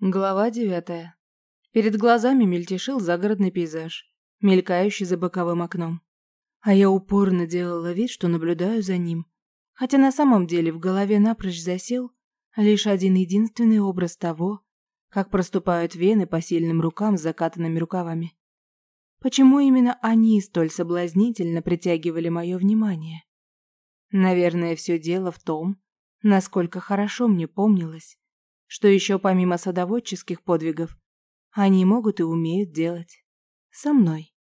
Глава девятая. Перед глазами мельтешил загородный пейзаж, мелькающий за боковым окном. А я упорно делала вид, что наблюдаю за ним. Хотя на самом деле в голове напрочь засел лишь один единственный образ того, как проступают вены по сильным рукам с закатанными рукавами. Почему именно они столь соблазнительно притягивали мое внимание? Наверное, все дело в том, насколько хорошо мне помнилось, что еще помимо садоводческих подвигов они могут и умеют делать. Со мной.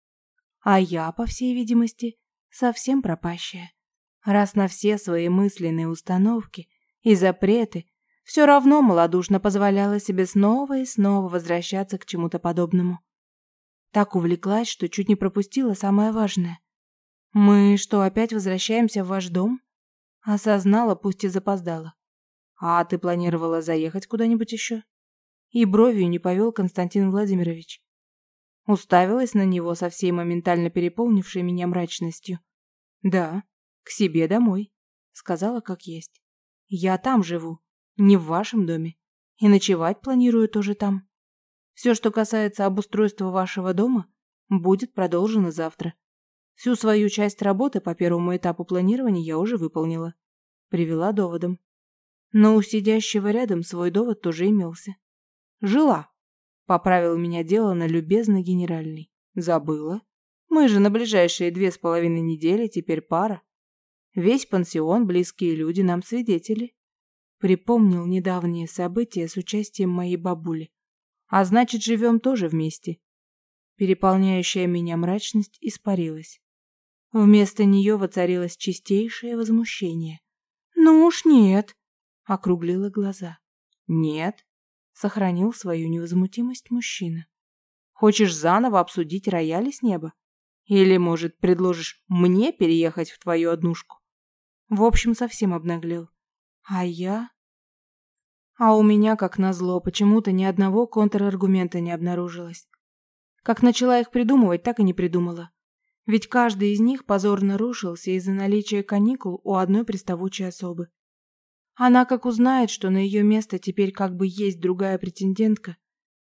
А я, по всей видимости, совсем пропащая. Раз на все свои мысленные установки и запреты все равно малодушно позволяла себе снова и снова возвращаться к чему-то подобному. Так увлеклась, что чуть не пропустила самое важное. «Мы что, опять возвращаемся в ваш дом?» Осознала, пусть и запоздала. «А ты планировала заехать куда-нибудь еще?» И бровью не повел Константин Владимирович. Уставилась на него со всей моментально переполнившей меня мрачностью. «Да, к себе домой», — сказала как есть. «Я там живу, не в вашем доме. И ночевать планирую тоже там. Все, что касается обустройства вашего дома, будет продолжено завтра. Всю свою часть работы по первому этапу планирования я уже выполнила. Привела доводом. Но у сидящего рядом свой довод тоже имелся. «Жила», — поправил меня дело на любезно генеральный. «Забыла. Мы же на ближайшие две с половиной недели теперь пара. Весь пансион, близкие люди нам свидетели». Припомнил недавние события с участием моей бабули. А значит, живем тоже вместе. Переполняющая меня мрачность испарилась. Вместо нее воцарилось чистейшее возмущение. «Ну уж нет!» Округлила глаза. «Нет», — сохранил свою невозмутимость мужчина. «Хочешь заново обсудить рояли с неба? Или, может, предложишь мне переехать в твою однушку?» В общем, совсем обнаглел. А я... А у меня, как назло, почему-то ни одного контраргумента не обнаружилось. Как начала их придумывать, так и не придумала. Ведь каждый из них позорно рушился из-за наличия каникул у одной приставучей особы. Она как узнает, что на ее место теперь как бы есть другая претендентка,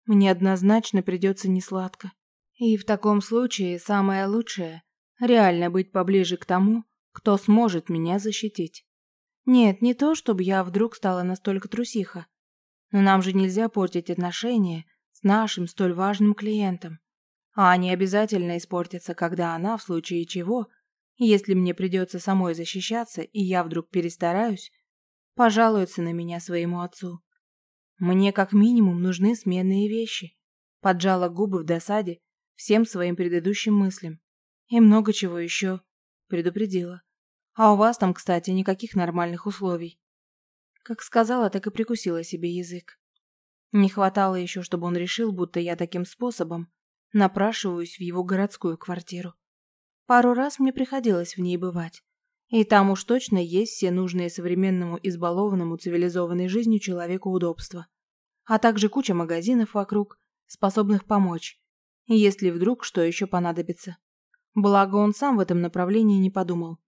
мне однозначно придется несладко. И в таком случае самое лучшее – реально быть поближе к тому, кто сможет меня защитить. Нет, не то, чтобы я вдруг стала настолько трусиха. Но нам же нельзя портить отношения с нашим столь важным клиентом. А они обязательно испортятся, когда она, в случае чего, если мне придется самой защищаться, и я вдруг перестараюсь, пожалуется на меня своему отцу. Мне как минимум нужны сменные вещи. Поджала губы в досаде всем своим предыдущим мыслям. И много чего еще. Предупредила. А у вас там, кстати, никаких нормальных условий. Как сказала, так и прикусила себе язык. Не хватало еще, чтобы он решил, будто я таким способом напрашиваюсь в его городскую квартиру. Пару раз мне приходилось в ней бывать. И там уж точно есть все нужные современному избалованному цивилизованной жизнью человеку удобства. А также куча магазинов вокруг, способных помочь, если вдруг что еще понадобится. Благо он сам в этом направлении не подумал.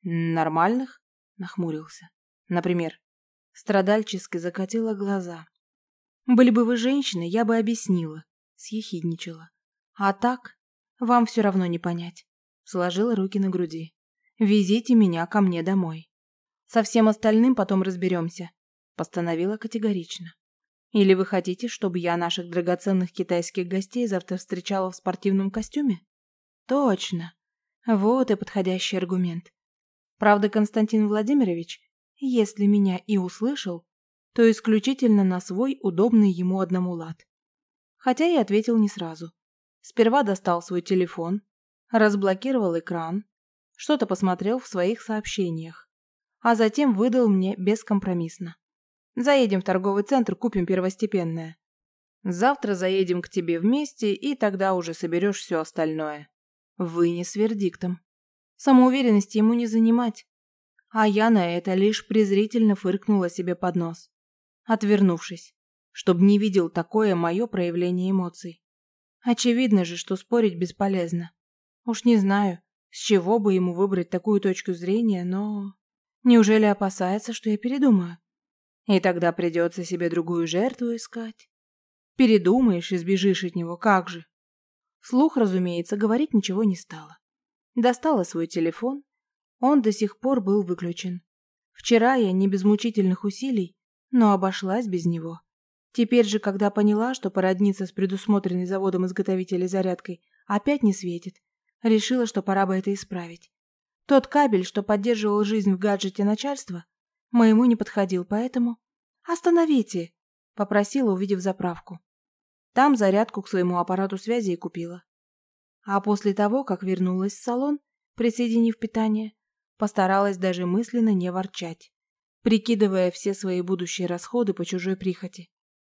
«Нормальных?» – нахмурился. «Например?» Страдальчески закатила глаза. «Были бы вы женщины, я бы объяснила», – съехидничала. «А так, вам все равно не понять», – сложила руки на груди. Везите меня ко мне домой. Со всем остальным потом разберемся», – постановила категорично. «Или вы хотите, чтобы я наших драгоценных китайских гостей завтра встречала в спортивном костюме?» «Точно. Вот и подходящий аргумент. Правда, Константин Владимирович, если меня и услышал, то исключительно на свой удобный ему одному лад. Хотя и ответил не сразу. Сперва достал свой телефон, разблокировал экран, что-то посмотрел в своих сообщениях, а затем выдал мне бескомпромиссно. «Заедем в торговый центр, купим первостепенное. Завтра заедем к тебе вместе, и тогда уже соберешь все остальное». Вынес вердиктом. Самоуверенности ему не занимать. А я на это лишь презрительно фыркнула себе под нос, отвернувшись, чтобы не видел такое мое проявление эмоций. Очевидно же, что спорить бесполезно. Уж не знаю, с чего бы ему выбрать такую точку зрения, но... Неужели опасается, что я передумаю? И тогда придется себе другую жертву искать? Передумаешь и сбежишь от него, как же. Слух, разумеется, говорить ничего не стала. Достала свой телефон. Он до сих пор был выключен. Вчера я не без мучительных усилий, но обошлась без него. Теперь же, когда поняла, что породниться с предусмотренной заводом изготовителей зарядкой опять не светит, решила, что пора бы это исправить. Тот кабель, что поддерживал жизнь в гаджете начальства, моему не подходил, поэтому... «Остановите!» — попросила, увидев заправку. Там зарядку к своему аппарату связи и купила. А после того, как вернулась в салон, присоединив питание, постаралась даже мысленно не ворчать, прикидывая все свои будущие расходы по чужой прихоти,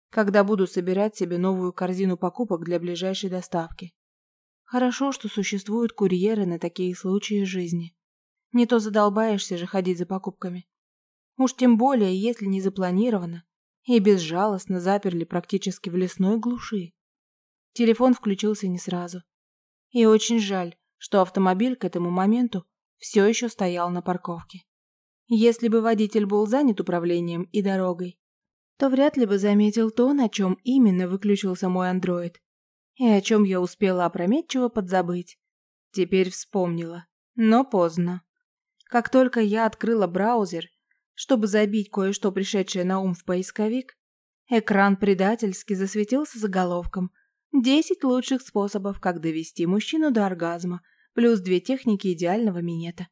когда буду собирать себе новую корзину покупок для ближайшей доставки. Хорошо, что существуют курьеры на такие случаи жизни. Не то задолбаешься же ходить за покупками. Уж тем более, если не запланировано, и безжалостно заперли практически в лесной глуши. Телефон включился не сразу. И очень жаль, что автомобиль к этому моменту все еще стоял на парковке. Если бы водитель был занят управлением и дорогой, то вряд ли бы заметил то, на чем именно выключился мой андроид, и о чем я успела опрометчиво подзабыть. Теперь вспомнила, но поздно. Как только я открыла браузер чтобы забить кое-что пришедшее на ум в поисковик, экран предательски засветился заголовком «Десять лучших способов, как довести мужчину до оргазма, плюс две техники идеального минета».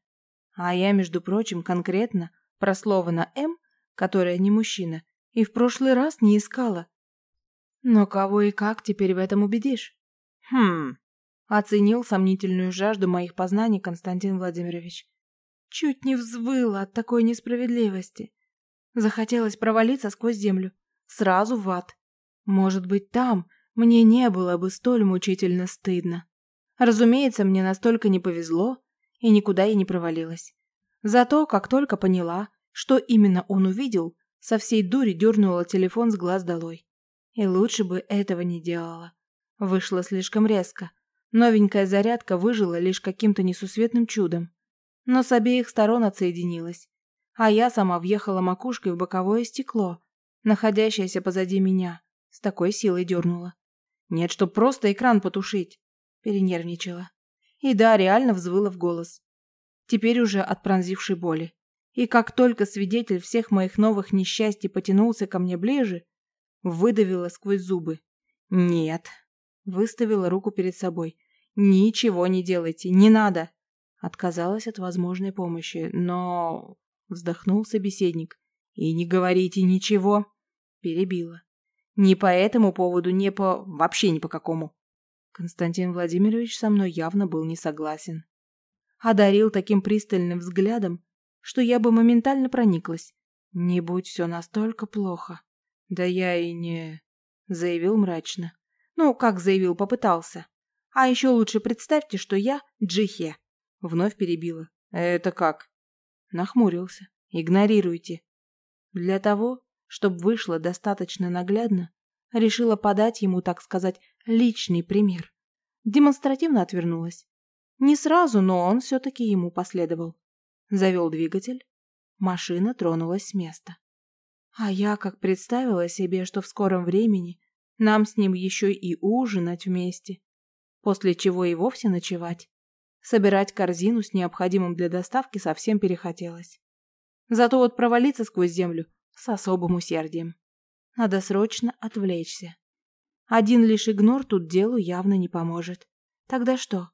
А я, между прочим, конкретно про слово на «М», которое не мужчина, и в прошлый раз не искала. Но кого и как теперь в этом убедишь? Хм, оценил сомнительную жажду моих познаний Константин Владимирович. Чуть не взвыла от такой несправедливости. Захотелось провалиться сквозь землю. Сразу в ад. Может быть, там мне не было бы столь мучительно стыдно. Разумеется, мне настолько не повезло, и никуда я не провалилась. Зато, как только поняла, что именно он увидел, со всей дури дернула телефон с глаз долой. И лучше бы этого не делала. Вышло слишком резко. Новенькая зарядка выжила лишь каким-то несусветным чудом но с обеих сторон отсоединилась, а я сама въехала макушкой в боковое стекло, находящееся позади меня, с такой силой дернула. Нет, чтоб просто экран потушить. Перенервничала. И да, реально взвыла в голос. Теперь уже от пронзившей боли. И как только свидетель всех моих новых несчастий потянулся ко мне ближе, выдавила сквозь зубы. «Нет». Выставила руку перед собой. «Ничего не делайте, не надо. Отказалась от возможной помощи, но... Вздохнул собеседник. И не говорите ничего. Перебила. Ни по этому поводу, ни по... Вообще ни по какому. Константин Владимирович со мной явно был не согласен. Одарил таким пристальным взглядом, что я бы моментально прониклась. Не будь все настолько плохо. Да я и не... Заявил мрачно. Ну, как заявил, попытался. А еще лучше представьте, что я Джихе. Вновь перебила. «Это как?» Нахмурился. «Игнорируйте». Для того, чтобы вышло достаточно наглядно, решила подать ему, так сказать, личный пример. Демонстративно отвернулась. Не сразу, но он все-таки ему последовал. Завел двигатель. Машина тронулась с места. А я как представила себе, что в скором времени нам с ним еще и ужинать вместе, после чего и вовсе ночевать. Собирать корзину с необходимым для доставки совсем перехотелось. Зато вот провалиться сквозь землю с особым усердием. Надо срочно отвлечься. Один лишь игнор тут делу явно не поможет. Тогда что?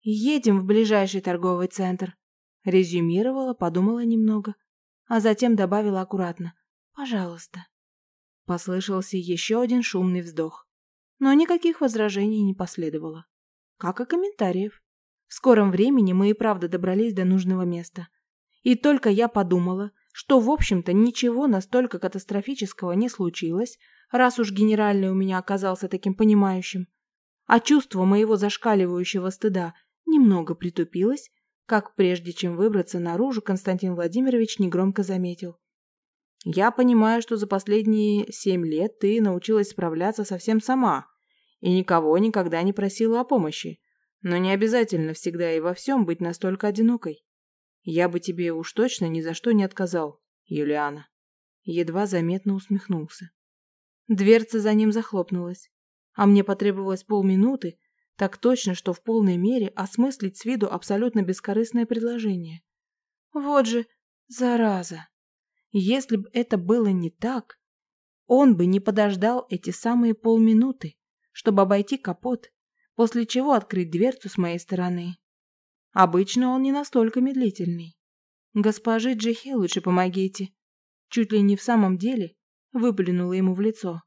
Едем в ближайший торговый центр. Резюмировала, подумала немного, а затем добавила аккуратно. Пожалуйста. Послышался еще один шумный вздох. Но никаких возражений не последовало. Как и комментариев. В скором времени мы и правда добрались до нужного места. И только я подумала, что, в общем-то, ничего настолько катастрофического не случилось, раз уж генеральный у меня оказался таким понимающим, а чувство моего зашкаливающего стыда немного притупилось, как прежде чем выбраться наружу, Константин Владимирович негромко заметил. «Я понимаю, что за последние семь лет ты научилась справляться совсем сама и никого никогда не просила о помощи. Но не обязательно всегда и во всем быть настолько одинокой. Я бы тебе уж точно ни за что не отказал, Юлиана. Едва заметно усмехнулся. Дверца за ним захлопнулась, а мне потребовалось полминуты, так точно, что в полной мере осмыслить с виду абсолютно бескорыстное предложение. Вот же зараза! Если бы это было не так, он бы не подождал эти самые полминуты, чтобы обойти капот, после чего открыть дверцу с моей стороны. Обычно он не настолько медлительный. «Госпожи Джихе лучше помогите». Чуть ли не в самом деле выплюнула ему в лицо.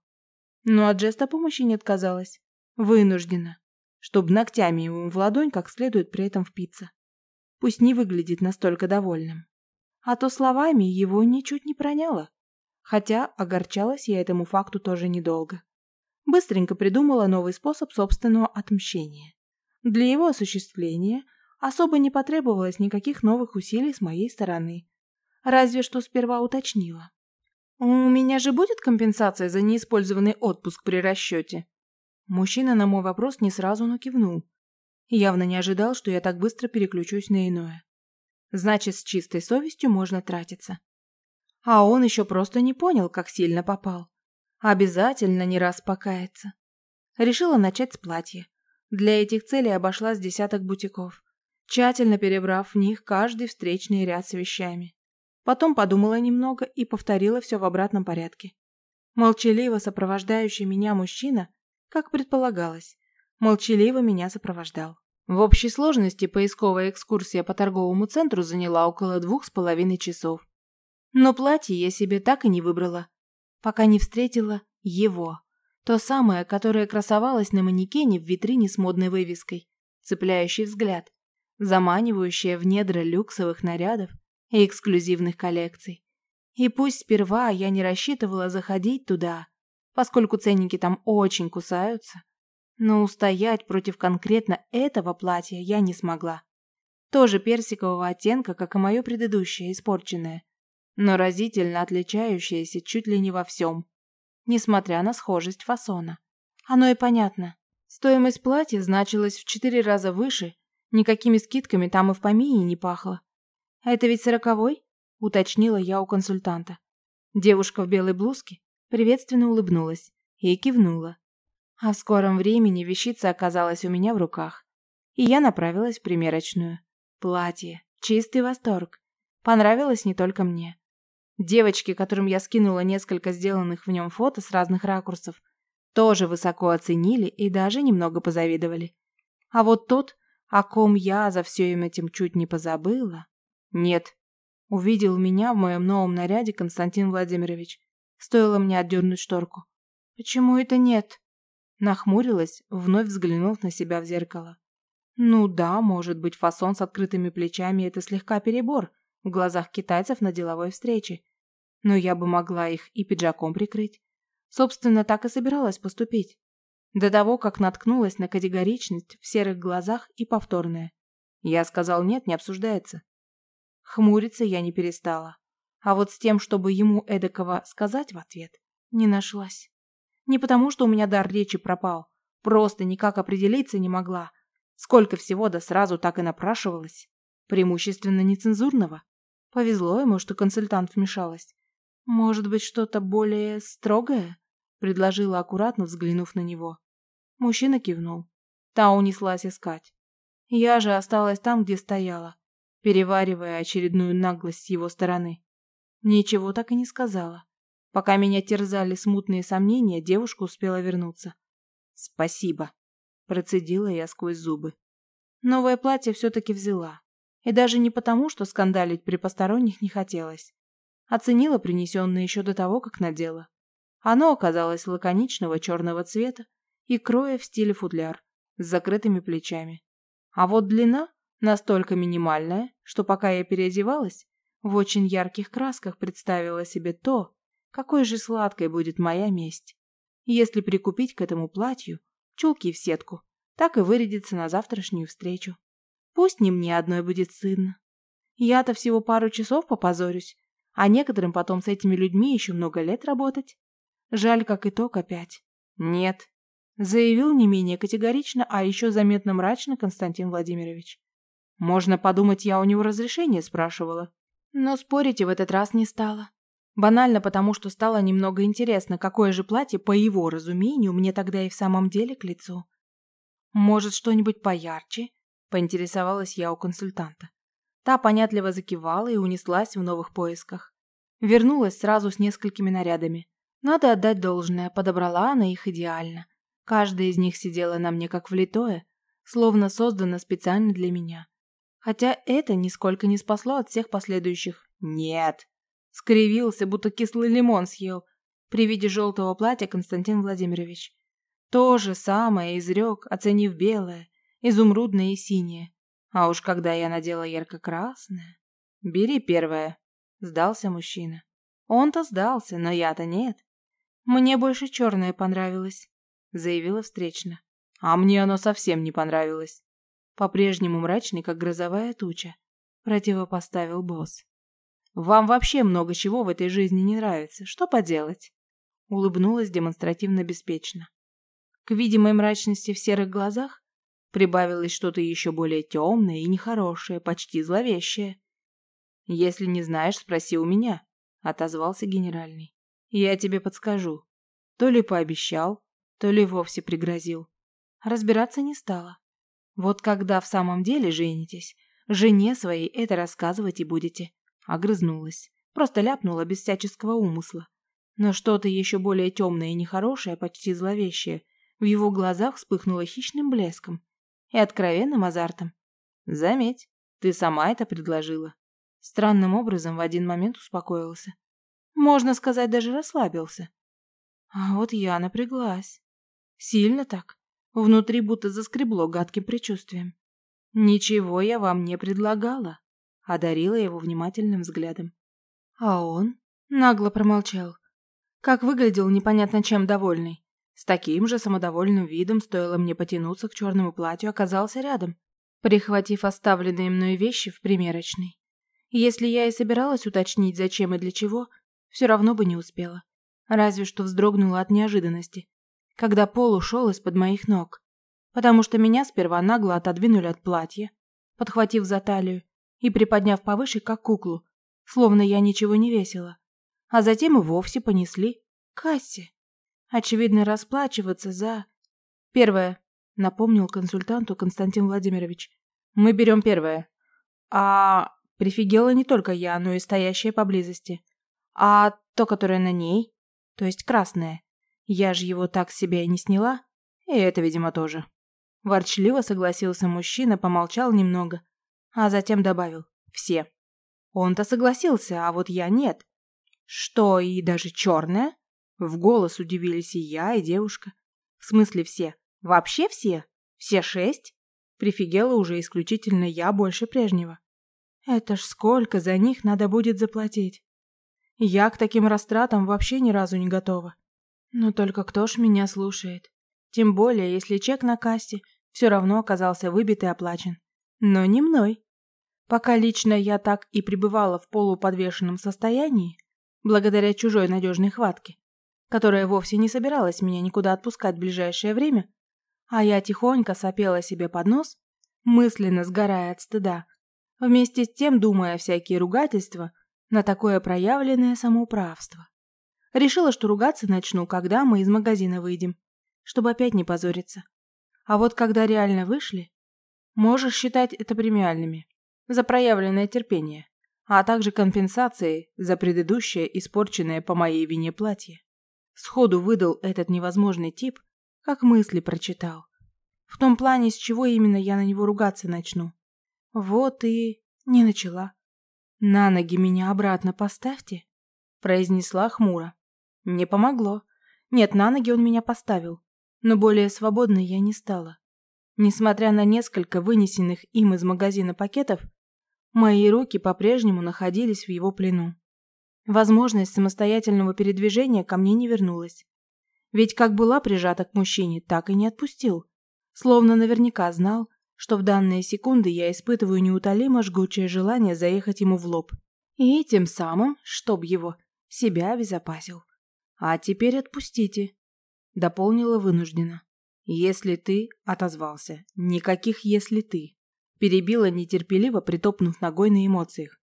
Но от жеста помощи не отказалась. Вынуждена. Чтобы ногтями ему в ладонь как следует при этом впиться. Пусть не выглядит настолько довольным. А то словами его ничуть не проняло. Хотя огорчалась я этому факту тоже недолго. Быстренько придумала новый способ собственного отмщения. Для его осуществления особо не потребовалось никаких новых усилий с моей стороны. Разве что сперва уточнила. «У меня же будет компенсация за неиспользованный отпуск при расчете?» Мужчина на мой вопрос не сразу, но кивнул. Явно не ожидал, что я так быстро переключусь на иное. Значит, с чистой совестью можно тратиться. А он еще просто не понял, как сильно попал. Обязательно не раз покаяться. Решила начать с платья. Для этих целей обошла с десяток бутиков, тщательно перебрав в них каждый встречный ряд с вещами. Потом подумала немного и повторила все в обратном порядке. Молчаливо сопровождающий меня мужчина, как предполагалось, молчаливо меня сопровождал. В общей сложности поисковая экскурсия по торговому центру заняла около двух с половиной часов. Но платье я себе так и не выбрала, пока не встретила его. То самое, которое красовалось на манекене в витрине с модной вывеской, цепляющий взгляд, заманивающее в недра люксовых нарядов и эксклюзивных коллекций. И пусть сперва я не рассчитывала заходить туда, поскольку ценники там очень кусаются, но устоять против конкретно этого платья я не смогла. Тоже персикового оттенка, как и мое предыдущее, испорченное но разительно отличающаяся чуть ли не во всем, несмотря на схожесть фасона. Оно и понятно. Стоимость платья значилась в четыре раза выше, никакими скидками там и в помине не пахло. «А это ведь сороковой?» – уточнила я у консультанта. Девушка в белой блузке приветственно улыбнулась и кивнула. А в скором времени вещица оказалась у меня в руках, и я направилась в примерочную. Платье. Чистый восторг. Понравилось не только мне. Девочки, которым я скинула несколько сделанных в нем фото с разных ракурсов, тоже высоко оценили и даже немного позавидовали. А вот тот, о ком я за всем этим чуть не позабыла... Нет. Увидел меня в моем новом наряде Константин Владимирович. Стоило мне отдернуть шторку. «Почему это нет?» Нахмурилась, вновь взглянув на себя в зеркало. Ну да, может быть, фасон с открытыми плечами – это слегка перебор – в глазах китайцев на деловой встрече. Но я бы могла их и пиджаком прикрыть. Собственно, так и собиралась поступить. До того, как наткнулась на категоричность в серых глазах и повторное. Я сказал нет, не обсуждается. Хмуриться я не перестала. А вот с тем, чтобы ему эдакого сказать в ответ, не нашлась. Не потому, что у меня дар речи пропал. Просто никак определиться не могла. Сколько всего да сразу так и напрашивалось. Преимущественно нецензурного. Повезло ему, что консультант вмешалась. «Может быть, что-то более строгое?» — предложила аккуратно, взглянув на него. Мужчина кивнул. Та унеслась искать. Я же осталась там, где стояла, переваривая очередную наглость с его стороны. Ничего так и не сказала. Пока меня терзали смутные сомнения, девушка успела вернуться. «Спасибо», — процедила я сквозь зубы. Новое платье все-таки взяла. И даже не потому, что скандалить при посторонних не хотелось. Оценила принесенное еще до того, как надела. Оно оказалось лаконичного черного цвета и кроя в стиле футляр, с закрытыми плечами. А вот длина настолько минимальная, что пока я переодевалась, в очень ярких красках представила себе то, какой же сладкой будет моя месть. Если прикупить к этому платью чулки в сетку, так и вырядиться на завтрашнюю встречу. Пусть не мне одной будет стыдно. Я-то всего пару часов попозорюсь, а некоторым потом с этими людьми еще много лет работать. Жаль, как итог опять. Нет. Заявил не менее категорично, а еще заметно мрачно Константин Владимирович. Можно подумать, я у него разрешение спрашивала. Но спорить и в этот раз не стала. Банально потому, что стало немного интересно, какое же платье, по его разумению, мне тогда и в самом деле к лицу. «Может, что-нибудь поярче?» – поинтересовалась я у консультанта. Та понятливо закивала и унеслась в новых поисках. Вернулась сразу с несколькими нарядами. Надо отдать должное, подобрала она их идеально. Каждая из них сидела на мне как влитое, словно создана специально для меня. Хотя это нисколько не спасло от всех последующих «нет». Скривился, будто кислый лимон съел. При виде желтого платья Константин Владимирович. То же самое изрек, оценив белое, изумрудное и синее. А уж когда я надела ярко-красное... «Бери первое», — сдался мужчина. Он-то сдался, но я-то нет. «Мне больше черное понравилось», — заявила встречно. «А мне оно совсем не понравилось». По-прежнему мрачный, как грозовая туча, противопоставил босс. Вам вообще много чего в этой жизни не нравится. Что поделать?» Улыбнулась демонстративно беспечно. К видимой мрачности в серых глазах прибавилось что-то еще более темное и нехорошее, почти зловещее. «Если не знаешь, спроси у меня», — отозвался генеральный. «Я тебе подскажу. То ли пообещал, то ли вовсе пригрозил. Разбираться не стала. Вот когда в самом деле женитесь, жене своей это рассказывать и будете. Огрызнулась. Просто ляпнула без всяческого умысла. Но что-то еще более темное и нехорошее, почти зловещее, в его глазах вспыхнуло хищным блеском и откровенным азартом. «Заметь, ты сама это предложила». Странным образом в один момент успокоился. Можно сказать, даже расслабился. А вот я напряглась. Сильно так. Внутри будто заскребло гадким предчувствием. Ничего я вам не предлагала одарила его внимательным взглядом. А он нагло промолчал. Как выглядел непонятно чем довольный. С таким же самодовольным видом стоило мне потянуться к черному платью, оказался рядом, прихватив оставленные мною вещи в примерочной. Если я и собиралась уточнить, зачем и для чего, все равно бы не успела. Разве что вздрогнула от неожиданности, когда пол ушел из-под моих ног, потому что меня сперва нагло отодвинули от платья, подхватив за талию, и приподняв повыше, как куклу, словно я ничего не весила. А затем и вовсе понесли к кассе. Очевидно, расплачиваться за... Первое, напомнил консультанту Константин Владимирович. Мы берем первое. А прифигела не только я, но и стоящая поблизости. А то, которое на ней, то есть красное. Я же его так с себя и не сняла. И это, видимо, тоже. Ворчливо согласился мужчина, помолчал немного, а затем добавил «все». Он-то согласился, а вот я нет. Что, и даже черная? В голос удивились и я, и девушка. В смысле все? Вообще все? Все шесть? Прифигела уже исключительно я больше прежнего. Это ж сколько за них надо будет заплатить. Я к таким растратам вообще ни разу не готова. Но только кто ж меня слушает? Тем более, если чек на кассе все равно оказался выбит и оплачен. Но не мной. Пока лично я так и пребывала в полуподвешенном состоянии, благодаря чужой надежной хватке, которая вовсе не собиралась меня никуда отпускать в ближайшее время, а я тихонько сопела себе под нос, мысленно сгорая от стыда, вместе с тем думая всякие ругательства на такое проявленное самоуправство. Решила, что ругаться начну, когда мы из магазина выйдем, чтобы опять не позориться. А вот когда реально вышли, можешь считать это премиальными за проявленное терпение, а также компенсацией за предыдущее испорченное по моей вине платье. Сходу выдал этот невозможный тип, как мысли прочитал. В том плане, с чего именно я на него ругаться начну. Вот и не начала. «На ноги меня обратно поставьте», — произнесла хмуро. Не помогло. Нет, на ноги он меня поставил, но более свободной я не стала. Несмотря на несколько вынесенных им из магазина пакетов, Мои руки по-прежнему находились в его плену. Возможность самостоятельного передвижения ко мне не вернулась. Ведь как была прижата к мужчине, так и не отпустил. Словно наверняка знал, что в данные секунды я испытываю неутолимо жгучее желание заехать ему в лоб. И тем самым, чтоб его, себя обезопасил. А теперь отпустите. Дополнила вынужденно. Если ты, отозвался, никаких если ты. Перебила нетерпеливо, притопнув ногой на эмоциях.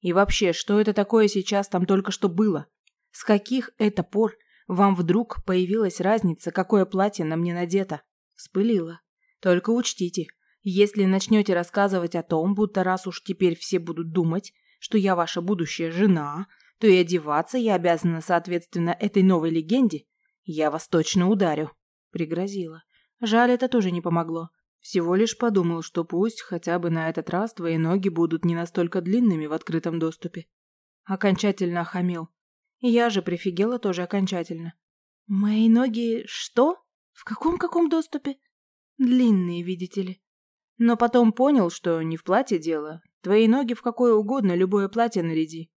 И вообще, что это такое сейчас там только что было? С каких это пор вам вдруг появилась разница, какое платье на мне надето? Вспылила. Только учтите, если начнете рассказывать о том, будто раз уж теперь все будут думать, что я ваша будущая жена, то и одеваться я обязана соответственно этой новой легенде, я вас точно ударю. Пригрозила. Жаль, это тоже не помогло. Всего лишь подумал, что пусть хотя бы на этот раз твои ноги будут не настолько длинными в открытом доступе. Окончательно охамел. Я же прифигела тоже окончательно. Мои ноги что? В каком-каком доступе? Длинные, видите ли. Но потом понял, что не в платье дело. Твои ноги в какое угодно любое платье наряди.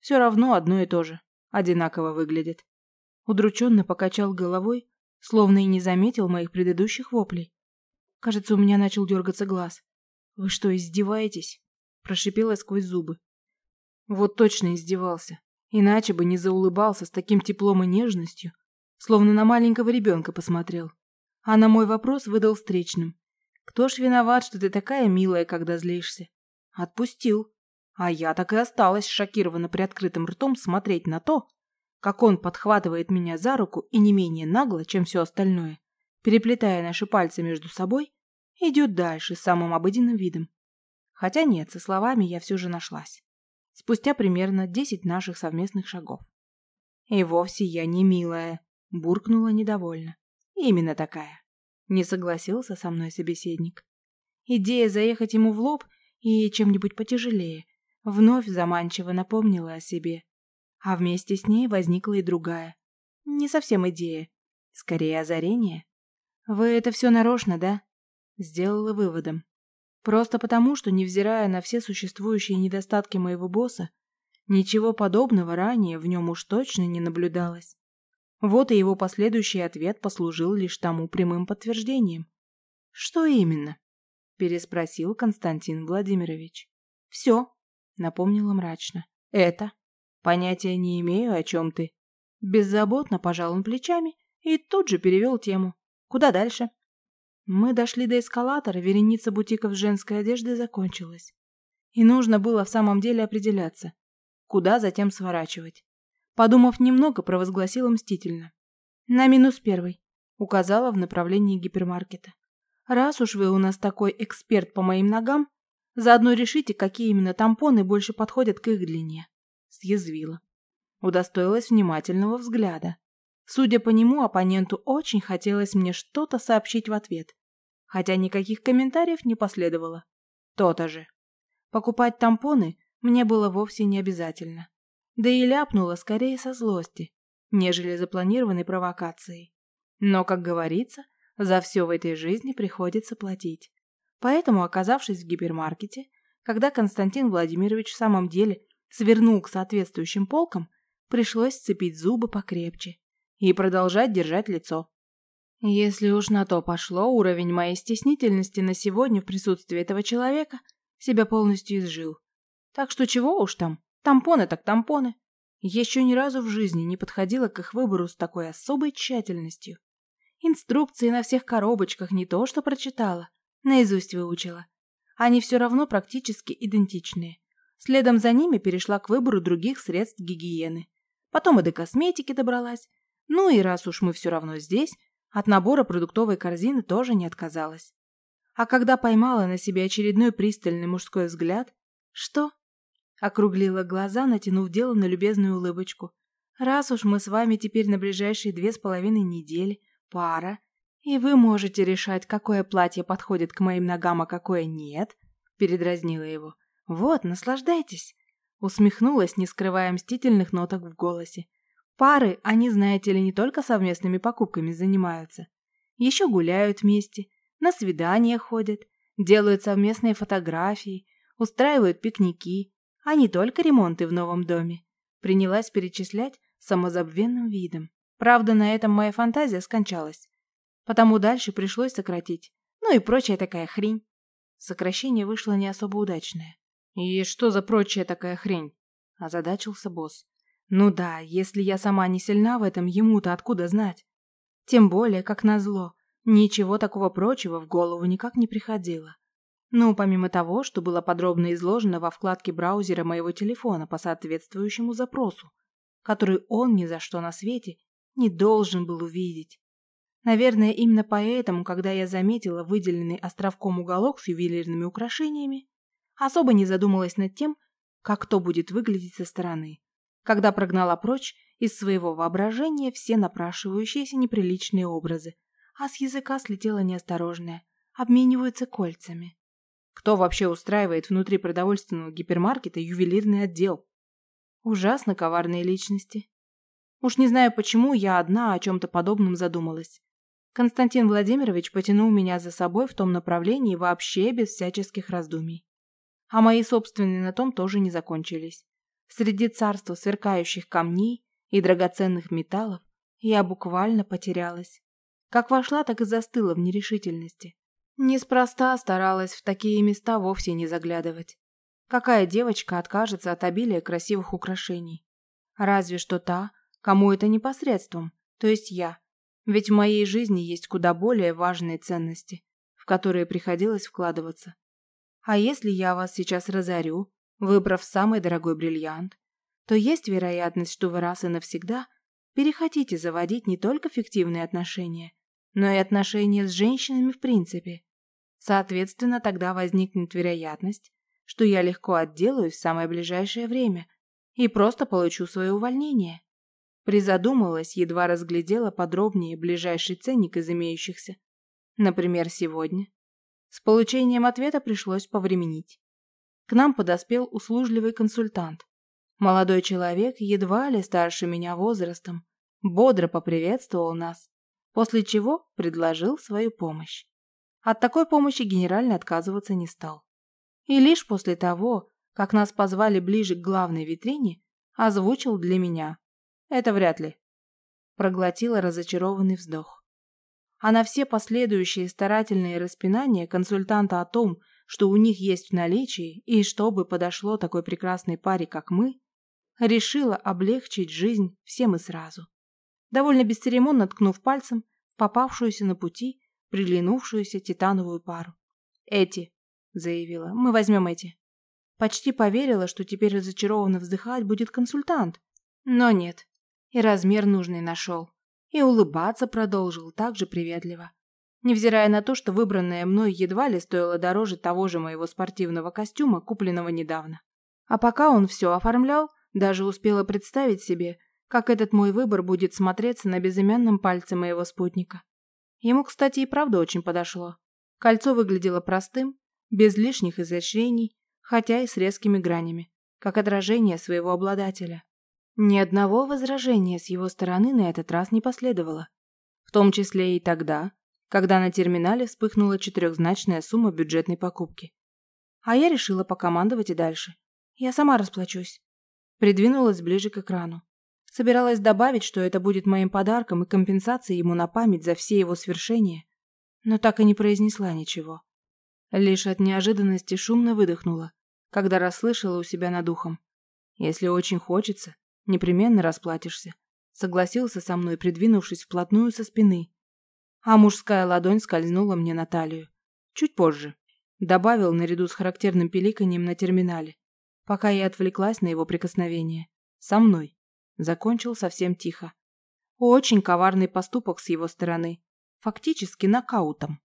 Все равно одно и то же. Одинаково выглядит. Удрученно покачал головой, словно и не заметил моих предыдущих воплей. Кажется, у меня начал дергаться глаз. «Вы что, издеваетесь?» Прошипела сквозь зубы. Вот точно издевался. Иначе бы не заулыбался с таким теплом и нежностью, словно на маленького ребенка посмотрел. А на мой вопрос выдал встречным. «Кто ж виноват, что ты такая милая, когда злишься?» Отпустил. А я так и осталась шокирована приоткрытым ртом смотреть на то, как он подхватывает меня за руку и не менее нагло, чем все остальное, переплетая наши пальцы между собой, идет дальше самым обыденным видом. Хотя нет, со словами я все же нашлась спустя примерно десять наших совместных шагов. «И вовсе я не милая», — буркнула недовольно. «Именно такая», — не согласился со мной собеседник. Идея заехать ему в лоб и чем-нибудь потяжелее вновь заманчиво напомнила о себе. А вместе с ней возникла и другая. Не совсем идея, скорее озарение. «Вы это все нарочно, да?» Сделала выводом. Просто потому, что, невзирая на все существующие недостатки моего босса, ничего подобного ранее в нем уж точно не наблюдалось. Вот и его последующий ответ послужил лишь тому прямым подтверждением. «Что именно?» – переспросил Константин Владимирович. «Все», – напомнила мрачно. «Это? Понятия не имею, о чем ты». Беззаботно пожал он плечами и тут же перевел тему. «Куда дальше?» Мы дошли до эскалатора, вереница бутиков женской одежды закончилась. И нужно было в самом деле определяться, куда затем сворачивать. Подумав немного, провозгласила мстительно. «На минус первый», — указала в направлении гипермаркета. «Раз уж вы у нас такой эксперт по моим ногам, заодно решите, какие именно тампоны больше подходят к их длине». Съязвила. Удостоилась внимательного взгляда. Судя по нему, оппоненту очень хотелось мне что-то сообщить в ответ хотя никаких комментариев не последовало. То-то же. Покупать тампоны мне было вовсе не обязательно. Да и ляпнула скорее со злости, нежели запланированной провокацией. Но, как говорится, за все в этой жизни приходится платить. Поэтому, оказавшись в гипермаркете, когда Константин Владимирович в самом деле свернул к соответствующим полкам, пришлось сцепить зубы покрепче и продолжать держать лицо. Если уж на то пошло, уровень моей стеснительности на сегодня в присутствии этого человека себя полностью изжил. Так что чего уж там, тампоны так тампоны. Еще ни разу в жизни не подходила к их выбору с такой особой тщательностью. Инструкции на всех коробочках не то что прочитала, наизусть выучила. Они все равно практически идентичные. Следом за ними перешла к выбору других средств гигиены. Потом и до косметики добралась. Ну и раз уж мы все равно здесь, от набора продуктовой корзины тоже не отказалась. А когда поймала на себе очередной пристальный мужской взгляд... «Что?» Округлила глаза, натянув дело на любезную улыбочку. «Раз уж мы с вами теперь на ближайшие две с половиной недели, пара, и вы можете решать, какое платье подходит к моим ногам, а какое нет», передразнила его. «Вот, наслаждайтесь!» Усмехнулась, не скрывая мстительных ноток в голосе. Пары, они, знаете ли, не только совместными покупками занимаются. Еще гуляют вместе, на свидания ходят, делают совместные фотографии, устраивают пикники, а не только ремонты в новом доме. Принялась перечислять самозабвенным видом. Правда, на этом моя фантазия скончалась. Потому дальше пришлось сократить. Ну и прочая такая хрень. Сокращение вышло не особо удачное. «И что за прочая такая хрень?» – озадачился босс. Ну да, если я сама не сильна в этом, ему-то откуда знать? Тем более, как назло, ничего такого прочего в голову никак не приходило. Ну, помимо того, что было подробно изложено во вкладке браузера моего телефона по соответствующему запросу, которую он ни за что на свете не должен был увидеть. Наверное, именно поэтому, когда я заметила выделенный островком уголок с ювелирными украшениями, особо не задумалась над тем, как то будет выглядеть со стороны, когда прогнала прочь из своего воображения все напрашивающиеся неприличные образы, а с языка слетело неосторожное «обмениваются кольцами». Кто вообще устраивает внутри продовольственного гипермаркета ювелирный отдел? Ужасно коварные личности. Уж не знаю, почему я одна о чем-то подобном задумалась. Константин Владимирович потянул меня за собой в том направлении вообще без всяческих раздумий. А мои собственные на том тоже не закончились. Среди царства сверкающих камней и драгоценных металлов я буквально потерялась. Как вошла, так и застыла в нерешительности. Неспроста старалась в такие места вовсе не заглядывать. Какая девочка откажется от обилия красивых украшений? Разве что та, кому это непосредством, то есть я. Ведь в моей жизни есть куда более важные ценности, в которые приходилось вкладываться. А если я вас сейчас разорю, выбрав самый дорогой бриллиант, то есть вероятность, что вы раз и навсегда перехотите заводить не только фиктивные отношения, но и отношения с женщинами в принципе. Соответственно, тогда возникнет вероятность, что я легко отделаюсь в самое ближайшее время и просто получу свое увольнение. Призадумалась, едва разглядела подробнее ближайший ценник из имеющихся. Например, сегодня. С получением ответа пришлось повременить. К нам подоспел услужливый консультант. Молодой человек, едва ли старше меня возрастом, бодро поприветствовал нас, после чего предложил свою помощь. От такой помощи генерально отказываться не стал. И лишь после того, как нас позвали ближе к главной витрине, озвучил для меня это вряд ли. Проглотила разочарованный вздох. А на все последующие старательные распинания консультанта о том, что у них есть в наличии и чтобы подошло такой прекрасной паре, как мы, решила облегчить жизнь всем и сразу. Довольно бесцеремонно ткнув пальцем попавшуюся на пути приглянувшуюся титановую пару. «Эти», — заявила, — «мы возьмем эти». Почти поверила, что теперь разочарованно вздыхать будет консультант. Но нет и размер нужный нашел. И улыбаться продолжил так же приветливо. Невзирая на то, что выбранное мной едва ли стоило дороже того же моего спортивного костюма, купленного недавно. А пока он все оформлял, даже успела представить себе, как этот мой выбор будет смотреться на безымянном пальце моего спутника. Ему, кстати, и правда очень подошло. Кольцо выглядело простым, без лишних изощрений, хотя и с резкими гранями, как отражение своего обладателя. Ни одного возражения с его стороны на этот раз не последовало. В том числе и тогда, когда на терминале вспыхнула четырехзначная сумма бюджетной покупки. А я решила покомандовать и дальше. Я сама расплачусь. Придвинулась ближе к экрану. Собиралась добавить, что это будет моим подарком и компенсацией ему на память за все его свершения, но так и не произнесла ничего. Лишь от неожиданности шумно выдохнула, когда расслышала у себя над ухом. Если очень хочется, Непременно расплатишься. Согласился со мной, придвинувшись вплотную со спины. А мужская ладонь скользнула мне на талию. Чуть позже. Добавил наряду с характерным пиликаньем на терминале. Пока я отвлеклась на его прикосновение. Со мной. Закончил совсем тихо. Очень коварный поступок с его стороны. Фактически нокаутом.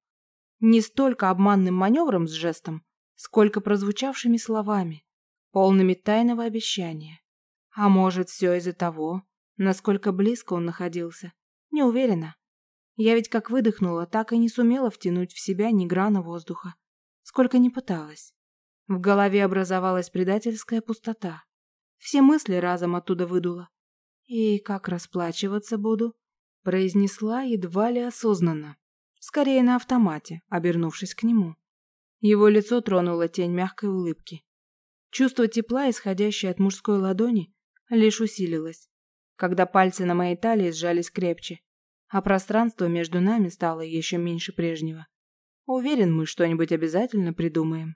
Не столько обманным маневром с жестом, сколько прозвучавшими словами, полными тайного обещания. А может, все из-за того, насколько близко он находился. Не уверена. Я ведь как выдохнула, так и не сумела втянуть в себя ни грана воздуха. Сколько ни пыталась. В голове образовалась предательская пустота. Все мысли разом оттуда выдула. «И как расплачиваться буду?» произнесла едва ли осознанно. Скорее на автомате, обернувшись к нему. Его лицо тронула тень мягкой улыбки. Чувство тепла, исходящее от мужской ладони, лишь усилилось, когда пальцы на моей талии сжались крепче, а пространство между нами стало еще меньше прежнего. Уверен, мы что-нибудь обязательно придумаем.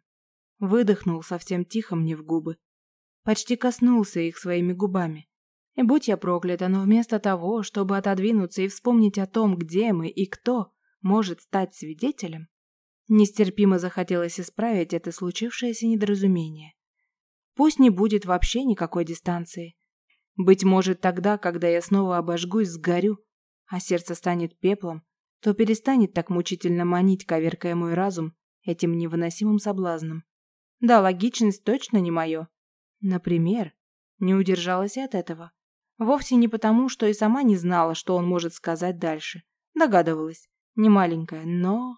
Выдохнул совсем тихо мне в губы. Почти коснулся их своими губами. И будь я проклята, но вместо того, чтобы отодвинуться и вспомнить о том, где мы и кто может стать свидетелем, нестерпимо захотелось исправить это случившееся недоразумение. Пусть не будет вообще никакой дистанции. Быть может, тогда, когда я снова обожгусь, сгорю, а сердце станет пеплом, то перестанет так мучительно манить, коверкая мой разум этим невыносимым соблазном. Да, логичность точно не мое. Например, не удержалась от этого. Вовсе не потому, что и сама не знала, что он может сказать дальше. Догадывалась. Не маленькая, но...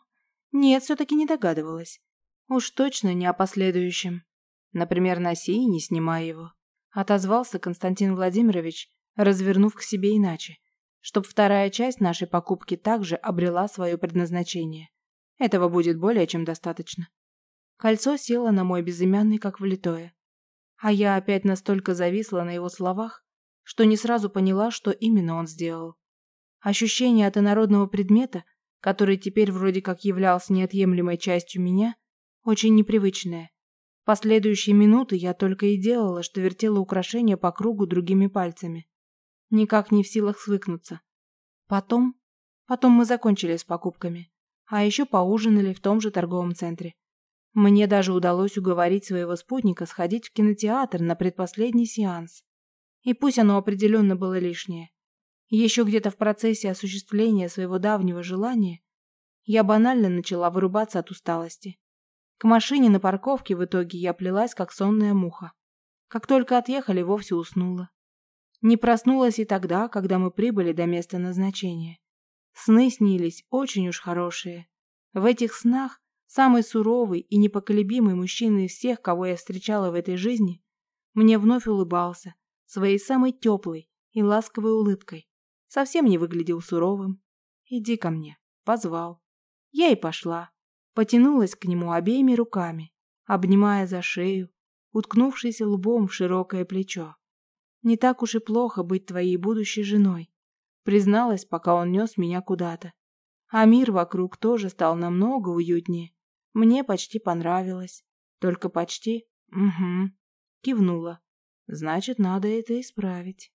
Нет, все-таки не догадывалась. Уж точно не о последующем. Например, носи и не снимай его. Отозвался Константин Владимирович, развернув к себе иначе, чтоб вторая часть нашей покупки также обрела свое предназначение. Этого будет более чем достаточно. Кольцо село на мой безымянный, как влитое. А я опять настолько зависла на его словах, что не сразу поняла, что именно он сделал. Ощущение от инородного предмета, который теперь вроде как являлся неотъемлемой частью меня, очень непривычное. Последующие минуты я только и делала, что вертела украшение по кругу другими пальцами. Никак не в силах свыкнуться. Потом... Потом мы закончили с покупками. А еще поужинали в том же торговом центре. Мне даже удалось уговорить своего спутника сходить в кинотеатр на предпоследний сеанс. И пусть оно определенно было лишнее. Еще где-то в процессе осуществления своего давнего желания я банально начала вырубаться от усталости. К машине на парковке в итоге я плелась, как сонная муха. Как только отъехали, вовсе уснула. Не проснулась и тогда, когда мы прибыли до места назначения. Сны снились очень уж хорошие. В этих снах самый суровый и непоколебимый мужчина из всех, кого я встречала в этой жизни, мне вновь улыбался своей самой теплой и ласковой улыбкой. Совсем не выглядел суровым. «Иди ко мне», — позвал. Я и пошла. Потянулась к нему обеими руками, обнимая за шею, уткнувшись лбом в широкое плечо. «Не так уж и плохо быть твоей будущей женой», призналась, пока он нес меня куда-то. А мир вокруг тоже стал намного уютнее. Мне почти понравилось. Только почти. Угу. Кивнула. Значит, надо это исправить.